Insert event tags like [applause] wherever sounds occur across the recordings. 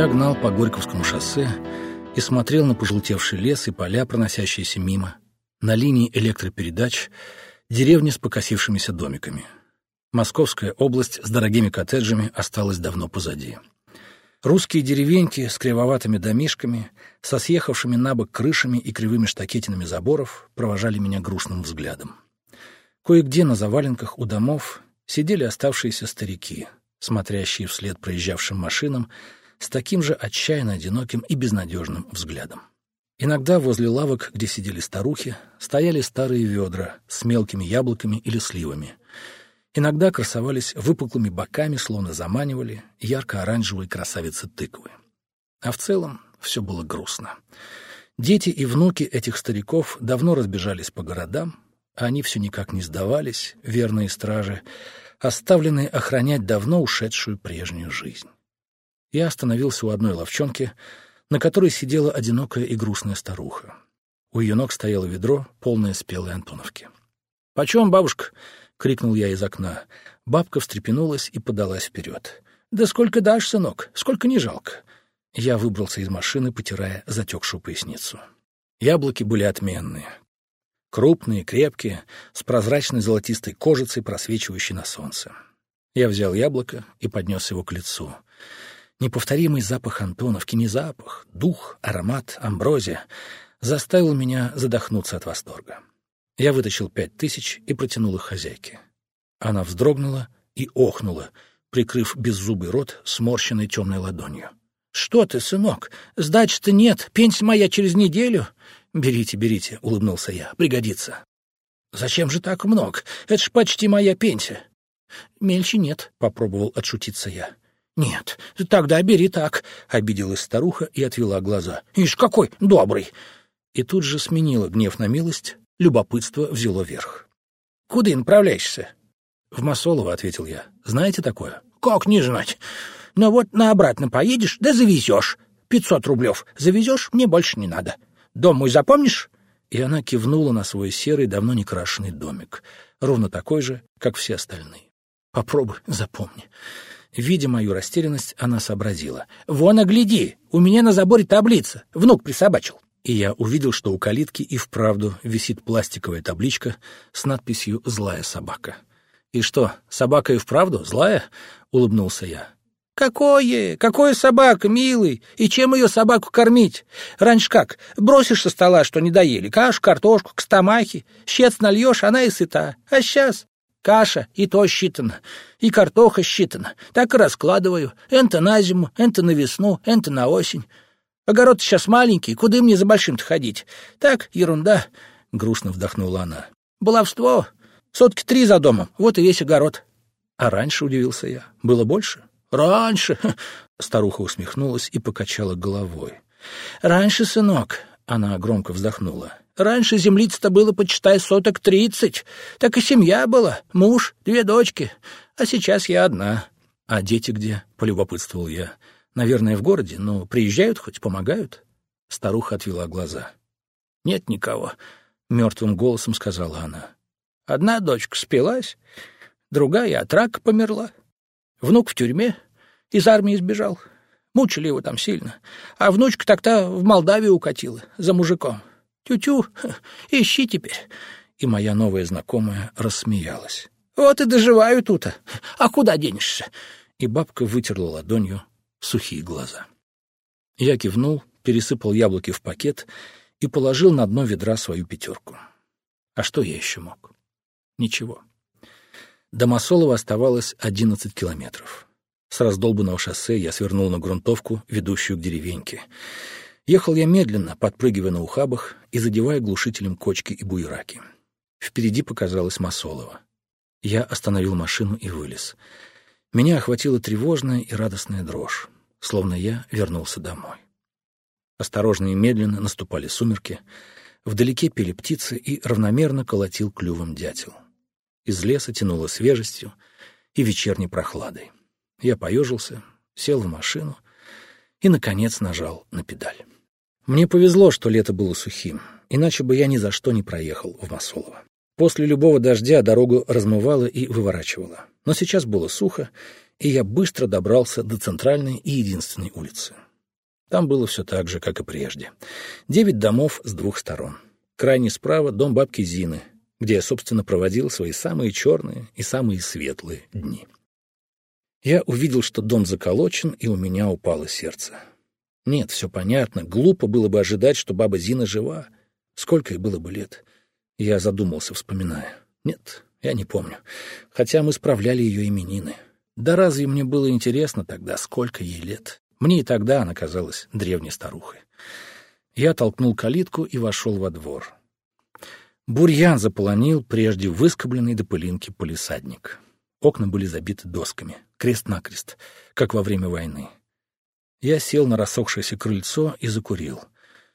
Я гнал по Горьковскому шоссе и смотрел на пожелтевший лес и поля, проносящиеся мимо, на линии электропередач, деревни с покосившимися домиками. Московская область с дорогими коттеджами осталась давно позади. Русские деревеньки с кривоватыми домишками, со съехавшими на бок крышами и кривыми штакетинами заборов провожали меня грустным взглядом. Кое-где на заваленках у домов сидели оставшиеся старики, смотрящие вслед проезжавшим машинам с таким же отчаянно одиноким и безнадежным взглядом. Иногда возле лавок, где сидели старухи, стояли старые ведра с мелкими яблоками или сливами. Иногда красовались выпуклыми боками, словно заманивали ярко-оранжевые красавицы тыквы. А в целом все было грустно. Дети и внуки этих стариков давно разбежались по городам, а они все никак не сдавались, верные стражи, оставленные охранять давно ушедшую прежнюю жизнь. Я остановился у одной ловчонки, на которой сидела одинокая и грустная старуха. У ее ног стояло ведро, полное спелой Антоновки. «Почем, бабушка?» — крикнул я из окна. Бабка встрепенулась и подалась вперед. «Да сколько дашь, сынок? Сколько не жалко?» Я выбрался из машины, потирая затекшую поясницу. Яблоки были отменные. Крупные, крепкие, с прозрачной золотистой кожицей, просвечивающей на солнце. Я взял яблоко и поднес его к лицу. Неповторимый запах Антоновки, не запах, дух, аромат, амброзия заставил меня задохнуться от восторга. Я вытащил пять тысяч и протянул их хозяйке. Она вздрогнула и охнула, прикрыв беззубый рот сморщенной темной ладонью. — Что ты, сынок, сдачи-то нет, пенсия моя через неделю. — Берите, берите, — улыбнулся я, — пригодится. — Зачем же так много? Это ж почти моя пенсия. — Мельче нет, — попробовал отшутиться я. «Нет, тогда бери так», — обиделась старуха и отвела глаза. «Ишь, какой добрый!» И тут же сменила гнев на милость, любопытство взяло верх. «Куда направляешься?» «В Масолово», — ответил я. «Знаете такое?» «Как не знать? Но вот на обратно поедешь, да завезешь. Пятьсот рублев завезешь, мне больше не надо. Дом мой запомнишь?» И она кивнула на свой серый, давно не крашеный домик, ровно такой же, как все остальные. «Попробуй, запомни». Видя мою растерянность, она сообразила. «Вон, огляди! У меня на заборе таблица. Внук присобачил». И я увидел, что у калитки и вправду висит пластиковая табличка с надписью «Злая собака». «И что, собака и вправду злая?» — улыбнулся я. «Какое? Какое собака, милый? И чем ее собаку кормить? Раньше как? Бросишь со стола, что не доели, кашу, картошку, кстамахи, щец нальешь, она и сыта. А сейчас Каша и то считано, и картоха считана. Так и раскладываю. Энто на зиму, энто на весну, энто на осень. Огород сейчас маленький, куда мне за большим-то ходить? Так, ерунда, — грустно вдохнула она. Баловство. Сотки три за домом, вот и весь огород. А раньше, — удивился я, — было больше? Раньше, — старуха усмехнулась и покачала головой. Раньше, сынок, — она громко вздохнула, Раньше землиц-то было, почитай, соток тридцать. Так и семья была, муж, две дочки. А сейчас я одна. А дети где? — полюбопытствовал я. Наверное, в городе, но приезжают хоть, помогают? Старуха отвела глаза. Нет никого, — мертвым голосом сказала она. Одна дочка спилась, другая от рака померла. Внук в тюрьме, из армии сбежал. Мучили его там сильно. А внучка так-то в Молдавию укатила, за мужиком. Тю-тю, [laughs] ищи теперь. И моя новая знакомая рассмеялась. Вот и доживаю тут. А куда денешься? И бабка вытерла ладонью сухие глаза. Я кивнул, пересыпал яблоки в пакет и положил на дно ведра свою пятерку. А что я еще мог? Ничего. До Масолова оставалось одиннадцать километров. С раздолбанного шоссе я свернул на грунтовку, ведущую к деревеньке. Ехал я медленно, подпрыгивая на ухабах и задевая глушителем кочки и буераки. Впереди показалась Масолова. Я остановил машину и вылез. Меня охватила тревожная и радостная дрожь, словно я вернулся домой. Осторожно и медленно наступали сумерки, вдалеке пели птицы и равномерно колотил клювом дятел. Из леса тянуло свежестью и вечерней прохладой. Я поежился, сел в машину и, наконец, нажал на педаль. Мне повезло, что лето было сухим, иначе бы я ни за что не проехал в Масолово. После любого дождя дорогу размывало и выворачивало. Но сейчас было сухо, и я быстро добрался до центральной и единственной улицы. Там было все так же, как и прежде. Девять домов с двух сторон. Крайне справа — дом бабки Зины, где я, собственно, проводил свои самые черные и самые светлые дни. Я увидел, что дом заколочен, и у меня упало сердце. Нет, все понятно, глупо было бы ожидать, что баба Зина жива. Сколько ей было бы лет? Я задумался, вспоминая. Нет, я не помню. Хотя мы справляли ее именины. Да разве мне было интересно тогда, сколько ей лет? Мне и тогда она казалась древней старухой. Я толкнул калитку и вошел во двор. Бурьян заполонил прежде выскобленный до пылинки полисадник. Окна были забиты досками, крест-накрест, как во время войны. Я сел на рассохшееся крыльцо и закурил.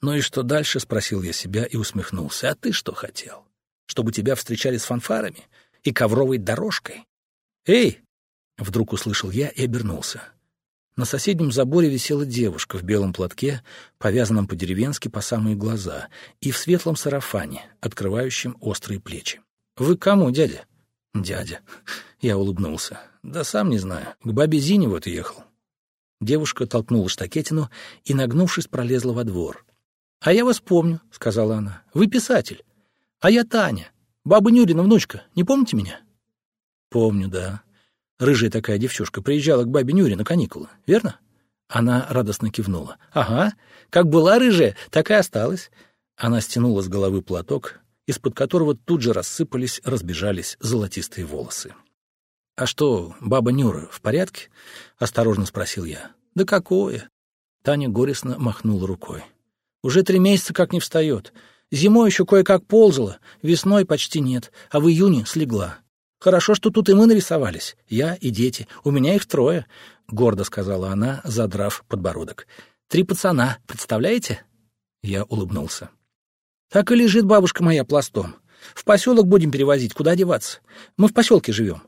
«Ну и что дальше?» — спросил я себя и усмехнулся. «А ты что хотел? Чтобы тебя встречали с фанфарами и ковровой дорожкой?» «Эй!» — вдруг услышал я и обернулся. На соседнем заборе висела девушка в белом платке, повязанном по-деревенски по самые глаза, и в светлом сарафане, открывающем острые плечи. «Вы кому, дядя?» «Дядя». Я улыбнулся. «Да сам не знаю. К бабе Зине вот ехал». Девушка толкнула штакетину и, нагнувшись, пролезла во двор. «А я вас помню», — сказала она. «Вы писатель. А я Таня, баба Нюрина внучка. Не помните меня?» «Помню, да», Рыжая такая девчушка приезжала к бабе Нюре на каникулы, верно? Она радостно кивнула. «Ага, как была рыжая, так и осталась». Она стянула с головы платок, из-под которого тут же рассыпались, разбежались золотистые волосы. «А что, баба Нюра в порядке?» — осторожно спросил я. «Да какое?» Таня горестно махнула рукой. «Уже три месяца как не встает. Зимой еще кое-как ползала, весной почти нет, а в июне слегла. Хорошо, что тут и мы нарисовались, я и дети. У меня их трое, — гордо сказала она, задрав подбородок. Три пацана, представляете? Я улыбнулся. Так и лежит бабушка моя пластом. В поселок будем перевозить, куда деваться? Мы в поселке живем.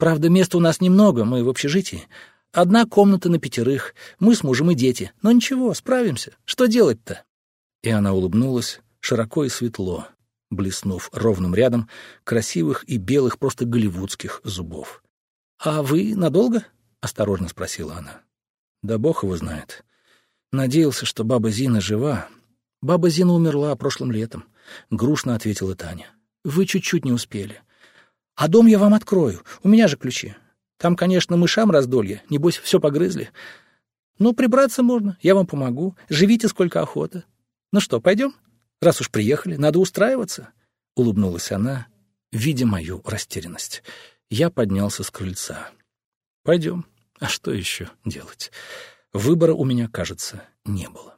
Правда, места у нас немного, мы в общежитии. Одна комната на пятерых, мы с мужем и дети. Но ничего, справимся. Что делать-то? И она улыбнулась широко и светло, блеснув ровным рядом красивых и белых, просто голливудских зубов. «А вы надолго?» — осторожно спросила она. «Да бог его знает. Надеялся, что баба Зина жива. Баба Зина умерла прошлым летом», — грустно ответила Таня. «Вы чуть-чуть не успели. А дом я вам открою, у меня же ключи. Там, конечно, мышам раздолье, небось, все погрызли. Но прибраться можно, я вам помогу, живите сколько охота. Ну что, пойдем?» Раз уж приехали, надо устраиваться. Улыбнулась она, видя мою растерянность. Я поднялся с крыльца. Пойдем. А что еще делать? Выбора у меня, кажется, не было.